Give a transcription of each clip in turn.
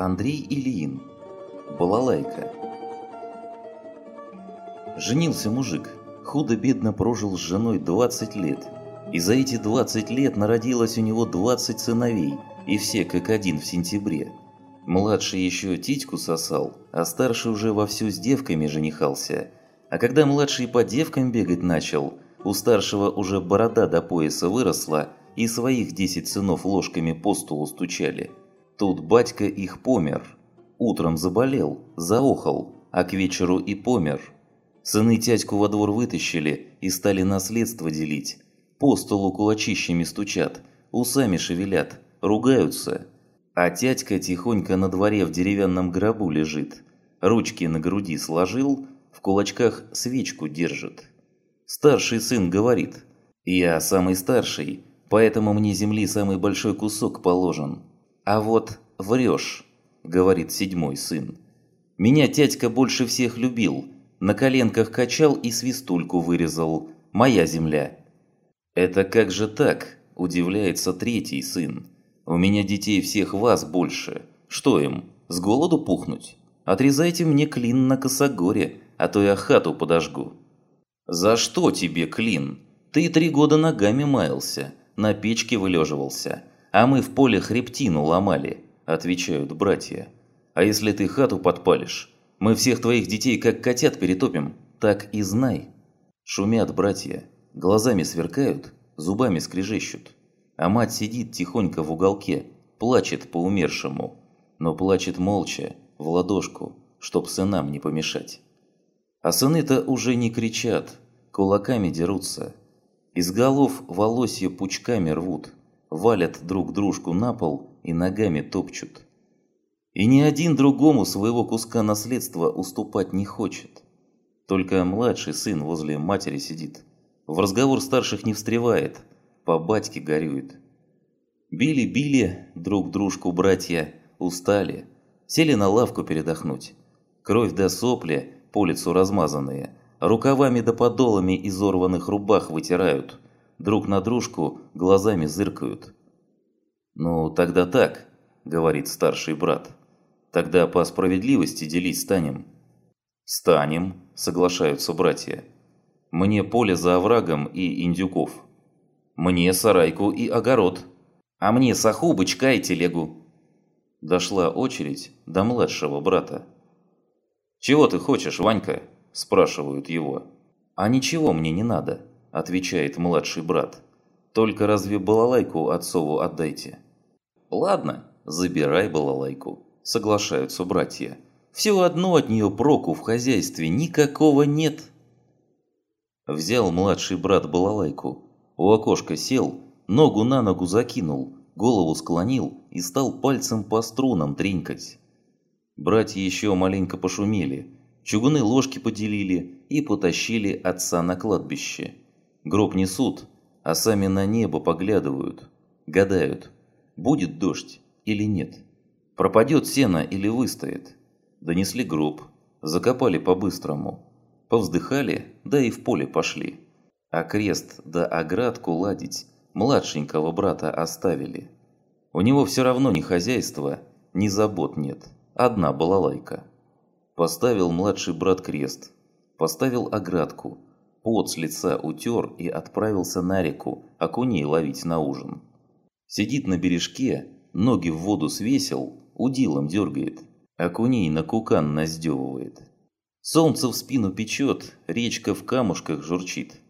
Андрей Ильин. Балалайка. Женился мужик. Худо-бедно прожил с женой 20 лет. И за эти 20 лет народилось у него 20 сыновей, и все как один в сентябре. Младший еще титьку сосал, а старший уже вовсю с девками женихался. А когда младший по девкам бегать начал, у старшего уже борода до пояса выросла, и своих 10 сынов ложками по столу стучали. Тут батька их помер. Утром заболел, заохал, а к вечеру и помер. Сыны тядьку во двор вытащили и стали наследство делить. По столу кулачищами стучат, усами шевелят, ругаются. А тядька тихонько на дворе в деревянном гробу лежит. Ручки на груди сложил, в кулачках свечку держит. Старший сын говорит, «Я самый старший, поэтому мне земли самый большой кусок положен. «А вот врешь», – говорит седьмой сын. «Меня тядька больше всех любил, на коленках качал и свистульку вырезал. Моя земля». «Это как же так?» – удивляется третий сын. «У меня детей всех вас больше. Что им, с голоду пухнуть? Отрезайте мне клин на косогоре, а то я хату подожгу». «За что тебе клин? Ты три года ногами маялся, на печке вылеживался, а мы в поле хребтину ломали», – отвечают братья. «А если ты хату подпалишь, мы всех твоих детей как котят перетопим, так и знай». Шумят братья, глазами сверкают, зубами скрежещут. А мать сидит тихонько в уголке, плачет по умершему, но плачет молча, в ладошку, чтоб сынам не помешать. А сыны-то уже не кричат, кулаками дерутся. Из голов волосья пучками рвут – валят друг дружку на пол и ногами топчут. И ни один другому своего куска наследства уступать не хочет. Только младший сын возле матери сидит. В разговор старших не встревает, по батьке горюет. Били-били друг дружку братья, устали, сели на лавку передохнуть. Кровь до сопли, по лицу размазанные, рукавами да подолами изорванных рубах вытирают – друг на дружку глазами зыркают. «Ну, тогда так», – говорит старший брат. «Тогда по справедливости делить станем». «Станем», – соглашаются братья. «Мне поле за оврагом и индюков. Мне сарайку и огород. А мне саху, бычка и телегу». Дошла очередь до младшего брата. «Чего ты хочешь, Ванька?» – спрашивают его. «А ничего мне не надо», – отвечает младший брат. «Только разве балалайку отцову отдайте?» «Ладно, забирай балалайку», – соглашаются братья. «Все одно от нее проку в хозяйстве никакого нет». Взял младший брат балалайку, у окошка сел, ногу на ногу закинул, голову склонил и стал пальцем по струнам тренькать. Братья еще маленько пошумели, чугуны ложки поделили и потащили отца на кладбище. Гроб несут, а сами на небо поглядывают, гадают, будет дождь или нет. Пропадет сено или выстоит. Донесли гроб, закопали по-быстрому. Повздыхали, да и в поле пошли. А крест да оградку ладить младшенького брата оставили. У него все равно ни хозяйства, ни забот нет. Одна балалайка. Поставил младший брат крест. Поставил оградку – Пот с лица утер и отправился на реку, окуней ловить на ужин. Сидит на бережке, ноги в воду свесил, удилом дергает. Окуней на кукан наздевывает. Солнце в спину печет, речка в камушках журчит.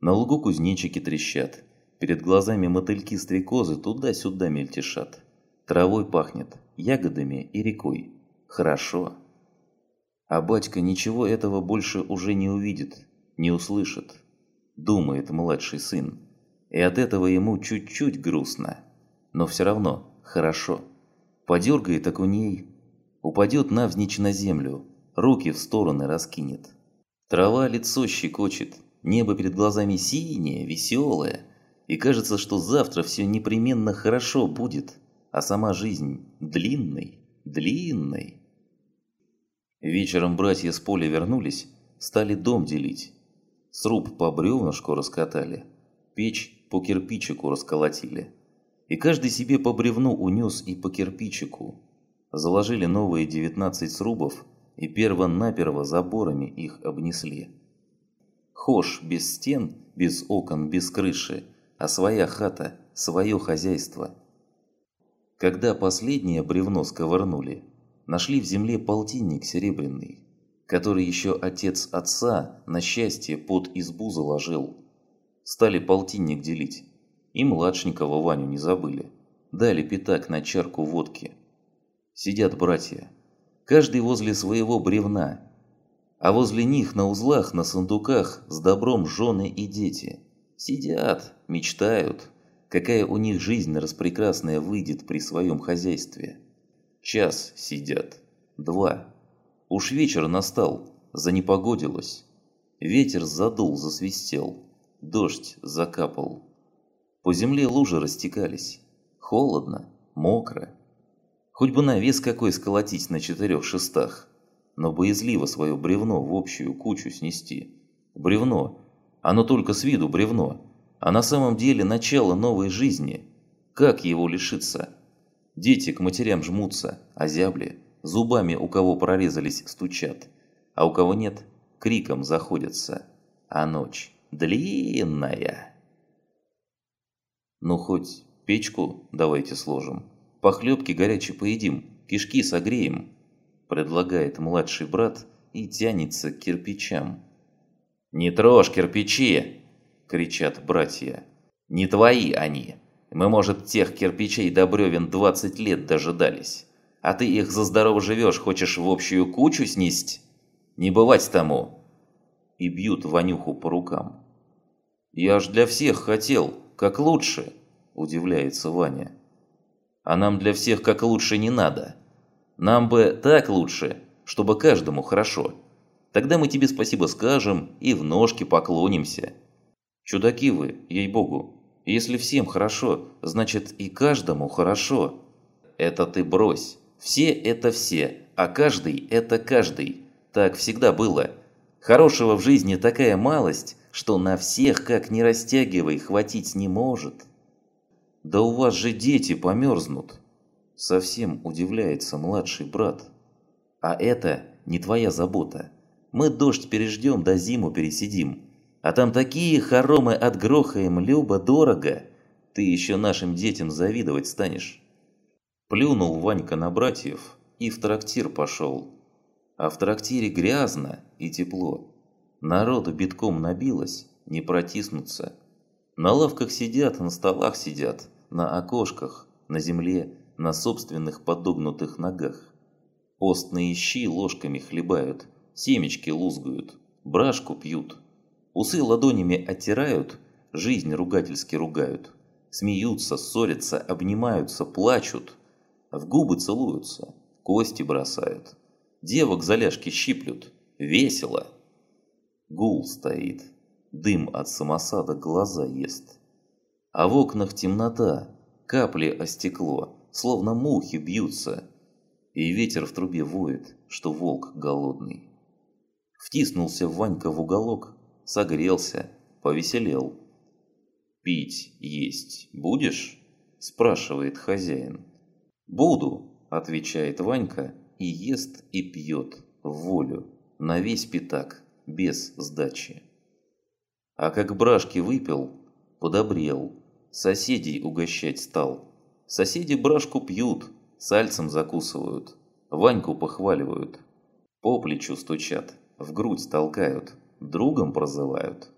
На лугу кузнечики трещат. Перед глазами мотыльки-стрекозы туда-сюда мельтешат. Травой пахнет, ягодами и рекой. Хорошо. А батька ничего этого больше уже не увидит не услышит, думает младший сын. И от этого ему чуть-чуть грустно, но все равно хорошо. Подергает окуней, упадет навзничь на землю, руки в стороны раскинет. Трава лицо щекочет, небо перед глазами синее, веселое, и кажется, что завтра все непременно хорошо будет, а сама жизнь длинной, длинной. Вечером братья с поля вернулись, стали дом делить. Сруб по бревнышку раскатали, печь по кирпичику расколотили. И каждый себе по бревну унес и по кирпичику. Заложили новые 19 срубов и перво-наперво заборами их обнесли. Хошь без стен, без окон, без крыши, а своя хата, свое хозяйство. Когда последнее бревно сковырнули, нашли в земле полтинник серебряный, который еще отец отца на счастье под избу заложил. Стали полтинник делить. И младшенького Ваню не забыли. Дали пятак на чарку водки. Сидят братья. Каждый возле своего бревна. А возле них на узлах, на сундуках с добром жены и дети. Сидят, мечтают, какая у них жизнь распрекрасная выйдет при своем хозяйстве. Час сидят, два. Уж вечер настал, занепогодилось. Ветер задул, засвистел, дождь закапал. По земле лужи растекались. Холодно, мокро. Хоть бы навес какой сколотить на четырех шестах, но боязливо свое бревно в общую кучу снести. Бревно. Оно только с виду бревно, а на самом деле начало новой жизни. Как его лишиться? Дети к матерям жмутся, озябли, зубами у кого прорезались стучат, а у кого нет, криком заходятся. А ночь длинная. Ну хоть печку давайте сложим, похлебки горячие поедим, кишки согреем, предлагает младший брат и тянется к кирпичам. «Не трожь кирпичи!» – кричат братья. «Не твои они!» Мы, может, тех кирпичей до бревен 20 лет дожидались. А ты их за здорово живешь, хочешь в общую кучу снести? Не бывать тому!» И бьют Ванюху по рукам. «Я ж для всех хотел, как лучше!» – удивляется Ваня. «А нам для всех как лучше не надо. Нам бы так лучше, чтобы каждому хорошо. Тогда мы тебе спасибо скажем и в ножки поклонимся. Чудаки вы, ей-богу, если всем хорошо, значит и каждому хорошо. Это ты брось. Все это все, а каждый это каждый. Так всегда было. Хорошего в жизни такая малость, что на всех, как не растягивай, хватить не может. Да у вас же дети померзнут. Совсем удивляется младший брат. А это не твоя забота. Мы дождь переждем, да зиму пересидим. А там такие хоромы отгрохаем, любо-дорого. Ты еще нашим детям завидовать станешь. Плюнул Ванька на братьев и в трактир пошел. А в трактире грязно и тепло. Народу битком набилось, не протиснуться. На лавках сидят, на столах сидят, на окошках, на земле, на собственных подогнутых ногах. Постные щи ложками хлебают, семечки лузгают, брашку пьют. Усы ладонями оттирают, жизнь ругательски ругают. Смеются, ссорятся, обнимаются, плачут. В губы целуются, кости бросают. Девок за ляжки щиплют. Весело. Гул стоит. Дым от самосада глаза ест. А в окнах темнота, капли о стекло, словно мухи бьются. И ветер в трубе воет, что волк голодный. Втиснулся Ванька в уголок, согрелся, повеселел. «Пить, есть будешь?» – спрашивает хозяин. «Буду», – отвечает Ванька и ест и пьет в волю, на весь пятак, без сдачи. А как брашки выпил, подобрел, соседей угощать стал. Соседи брашку пьют, сальцем закусывают, Ваньку похваливают, по плечу стучат, в грудь толкают – другом прозывают.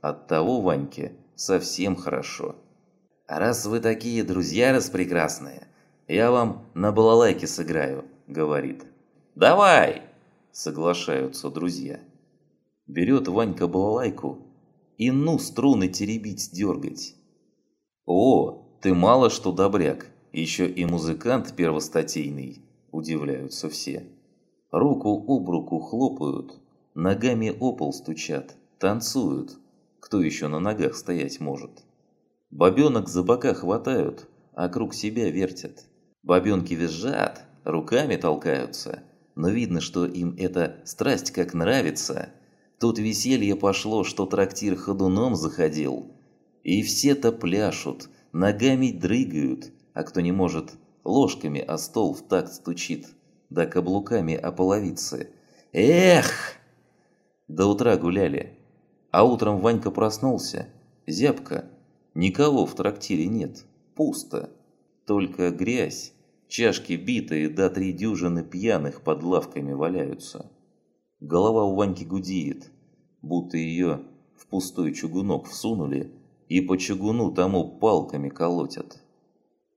От того Ваньке совсем хорошо. Раз вы такие друзья распрекрасные, я вам на балалайке сыграю, говорит. Давай! Соглашаются друзья. Берет Ванька балалайку и ну струны теребить, дергать. О, ты мало что добряк, еще и музыкант первостатейный, удивляются все. Руку об руку хлопают, Ногами о пол стучат, танцуют. Кто еще на ногах стоять может? Бобенок за бока хватают, а круг себя вертят. Бобенки визжат, руками толкаются. Но видно, что им эта страсть как нравится. Тут веселье пошло, что трактир ходуном заходил. И все-то пляшут, ногами дрыгают, а кто не может, ложками о стол в такт стучит, да каблуками о половице. Эх! До утра гуляли. А утром Ванька проснулся. Зябко. Никого в трактире нет. Пусто. Только грязь. Чашки битые, да три дюжины пьяных под лавками валяются. Голова у Ваньки гудеет, будто ее в пустой чугунок всунули и по чугуну тому палками колотят.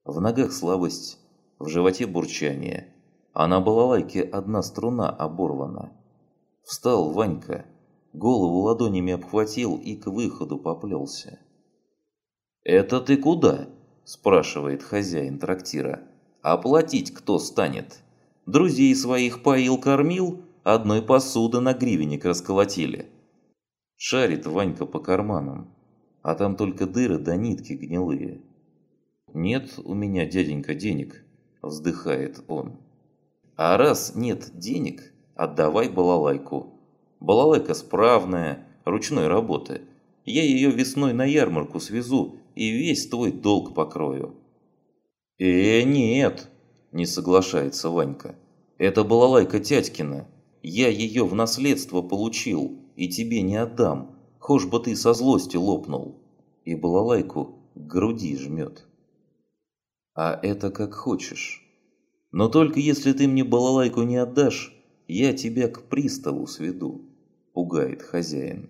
В ногах слабость, в животе бурчание, а на балалайке одна струна оборвана. Встал Ванька, голову ладонями обхватил и к выходу поплелся. «Это ты куда?» – спрашивает хозяин трактира. «Оплатить кто станет? Друзей своих поил-кормил, одной посуды на гривенник расколотили». Шарит Ванька по карманам, а там только дыры да нитки гнилые. «Нет у меня, дяденька, денег», – вздыхает он. «А раз нет денег, отдавай балалайку. Балалайка справная, ручной работы. Я ее весной на ярмарку свезу и весь твой долг покрою». «Э, нет», – не соглашается Ванька. «Это балалайка тятькина. Я ее в наследство получил и тебе не отдам, хошь бы ты со злости лопнул». И балалайку к груди жмет. «А это как хочешь. Но только если ты мне балалайку не отдашь, я тебя к приставу сведу», – пугает хозяин.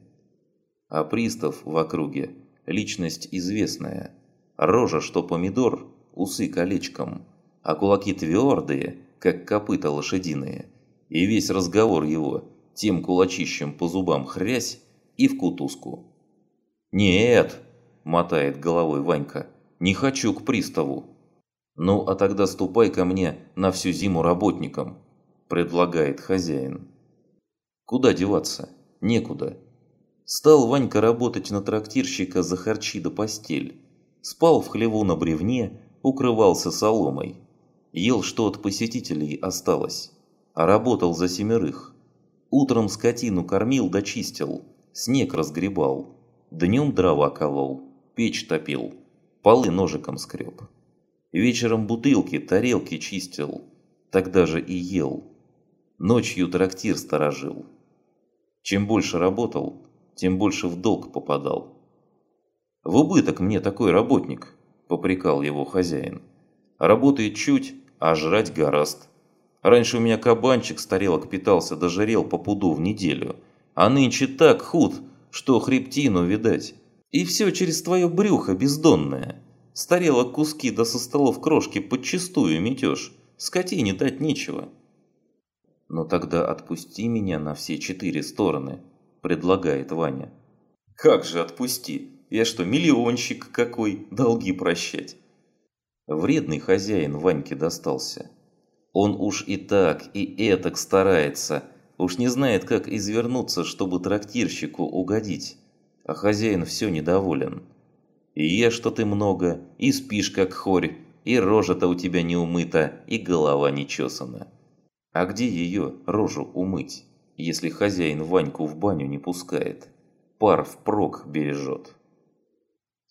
А пристав в округе – личность известная. Рожа, что помидор, усы колечком, а кулаки твердые, как копыта лошадиные. И весь разговор его тем кулачищем по зубам хрясь и в кутузку. «Нет!» – мотает головой Ванька. «Не хочу к приставу!» «Ну, а тогда ступай ко мне на всю зиму работником», – предлагает хозяин. Куда деваться? Некуда. Стал Ванька работать на трактирщика за харчи до постель. Спал в хлеву на бревне, укрывался соломой. Ел, что от посетителей осталось. А работал за семерых. Утром скотину кормил да чистил, снег разгребал. Днем дрова колол, печь топил, полы ножиком скреб. Вечером бутылки, тарелки чистил, тогда же и ел. Ночью трактир сторожил. Чем больше работал, тем больше в долг попадал. «В убыток мне такой работник», – попрекал его хозяин. «Работает чуть, а жрать гораст. Раньше у меня кабанчик с тарелок питался, дожирел по пуду в неделю. А нынче так худ, что хребтину видать. И все через твое брюхо бездонное. С тарелок куски да со столов крошки подчистую метешь. Скотине дать нечего. Но тогда отпусти меня на все четыре стороны, предлагает Ваня. Как же отпусти? Я что, миллионщик какой, долги прощать? Вредный хозяин Ваньке достался. Он уж и так, и этак старается, уж не знает, как извернуться, чтобы трактирщику угодить. А хозяин все недоволен. И ешь-то ты много, и спишь как хорь, и рожа-то у тебя не умыта, и голова не чесана. А где ее, рожу, умыть, если хозяин Ваньку в баню не пускает? Пар впрок бережет.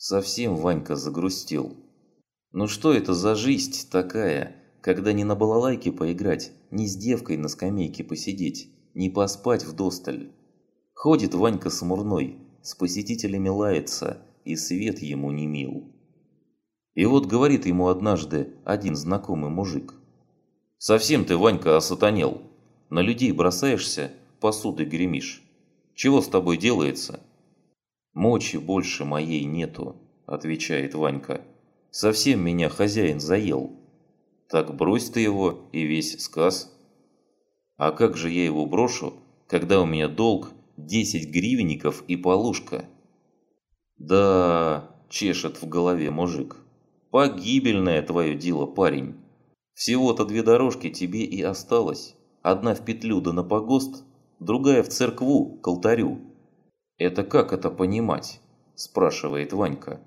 Совсем Ванька загрустил. Ну что это за жизнь такая, когда не на балалайке поиграть, не с девкой на скамейке посидеть, не поспать в досталь? Ходит Ванька смурной, с посетителями лается, и свет ему не мил. И вот говорит ему однажды один знакомый мужик. «Совсем ты, Ванька, осатанел. На людей бросаешься, посудой гремишь. Чего с тобой делается?» «Мочи больше моей нету», – отвечает Ванька. «Совсем меня хозяин заел. Так брось ты его и весь сказ. А как же я его брошу, когда у меня долг 10 гривенников и полушка? Да, чешет в голове мужик. Погибельное твое дело, парень. Всего-то две дорожки тебе и осталось. Одна в петлю да на погост, другая в церкву, к алтарю. Это как это понимать? Спрашивает Ванька.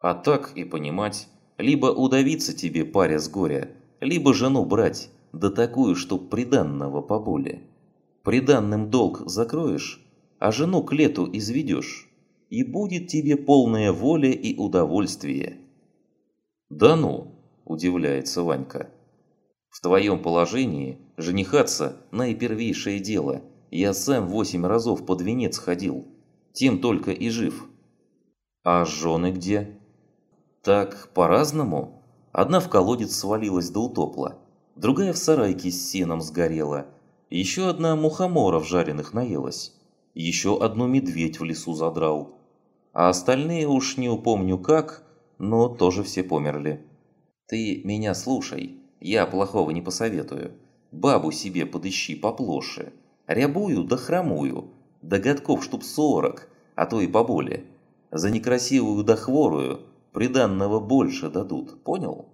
А так и понимать. Либо удавиться тебе, паря с горя, либо жену брать, да такую, чтоб приданного поболе. Приданным долг закроешь, а жену к лету изведешь, и будет тебе полная воля и удовольствие. Да ну, удивляется Ванька. В твоем положении женихаться – наипервейшее дело. Я сам восемь разов под венец ходил. Тем только и жив. А жены где? Так, по-разному. Одна в колодец свалилась до утопла. Другая в сарайке с сеном сгорела. Еще одна мухоморов жареных наелась. Еще одну медведь в лесу задрал. А остальные уж не упомню как, но тоже все померли. Ты меня слушай. Я плохого не посоветую. Бабу себе подыщи поплоше. Рябую да хромую. Да годков штук сорок, а то и поболее. За некрасивую да хворую приданного больше дадут, понял?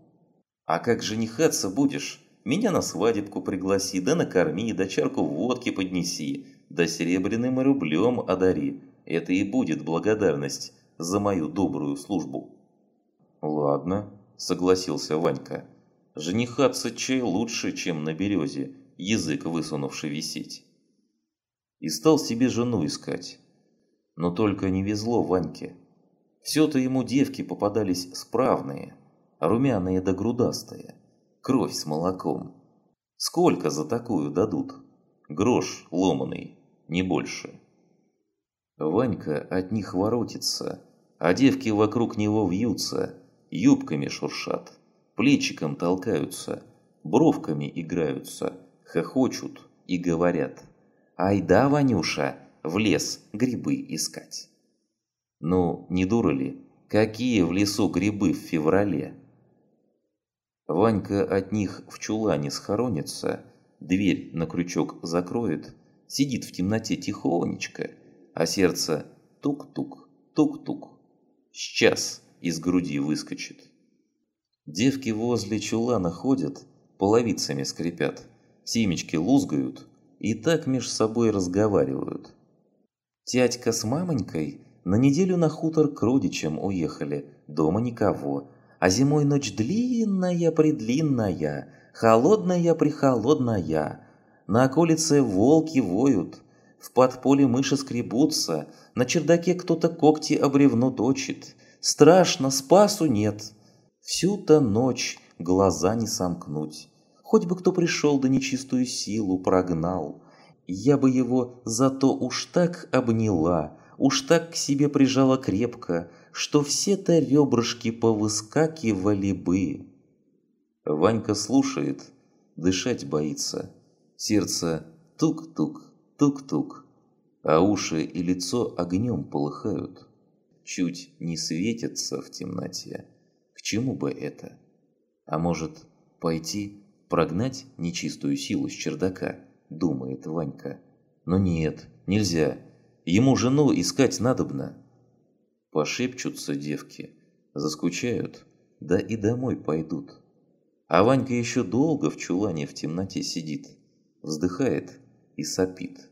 А как женихаться будешь? Меня на свадебку пригласи, да накорми, да чарку водки поднеси, да серебряным рублем одари. Это и будет благодарность за мою добрую службу. Ладно, согласился Ванька. Женихаться чай лучше, чем на березе, язык высунувший висеть. И стал себе жену искать. Но только не везло Ваньке. Все-то ему девки попадались справные, румяные да грудастые, кровь с молоком. Сколько за такую дадут? Грош ломаный, не больше. Ванька от них воротится, а девки вокруг него вьются, юбками шуршат плечиком толкаются, бровками играются, хохочут и говорят «Ай да, Ванюша, в лес грибы искать». Ну, не дура ли? Какие в лесу грибы в феврале? Ванька от них в чулане схоронится, дверь на крючок закроет, сидит в темноте тихонечко, а сердце тук-тук, тук-тук. Сейчас из груди выскочит. Девки возле чулана ходят, половицами скрипят, семечки лузгают и так меж собой разговаривают. Тятька с мамонькой на неделю на хутор к родичам уехали, дома никого, а зимой ночь длинная-предлинная, холодная-прихолодная. На околице волки воют, в подполе мыши скребутся, на чердаке кто-то когти об бревно точит. Страшно, спасу нет. Всю-то ночь глаза не сомкнуть. Хоть бы кто пришел да нечистую силу прогнал. Я бы его зато уж так обняла, уж так к себе прижала крепко, что все-то ребрышки повыскакивали бы. Ванька слушает, дышать боится. Сердце тук-тук, тук-тук, а уши и лицо огнем полыхают. Чуть не светятся в темноте чему бы это? А может, пойти прогнать нечистую силу с чердака, думает Ванька. Но нет, нельзя. Ему жену искать надобно. Пошепчутся девки, заскучают, да и домой пойдут. А Ванька еще долго в чулане в темноте сидит, вздыхает и сопит.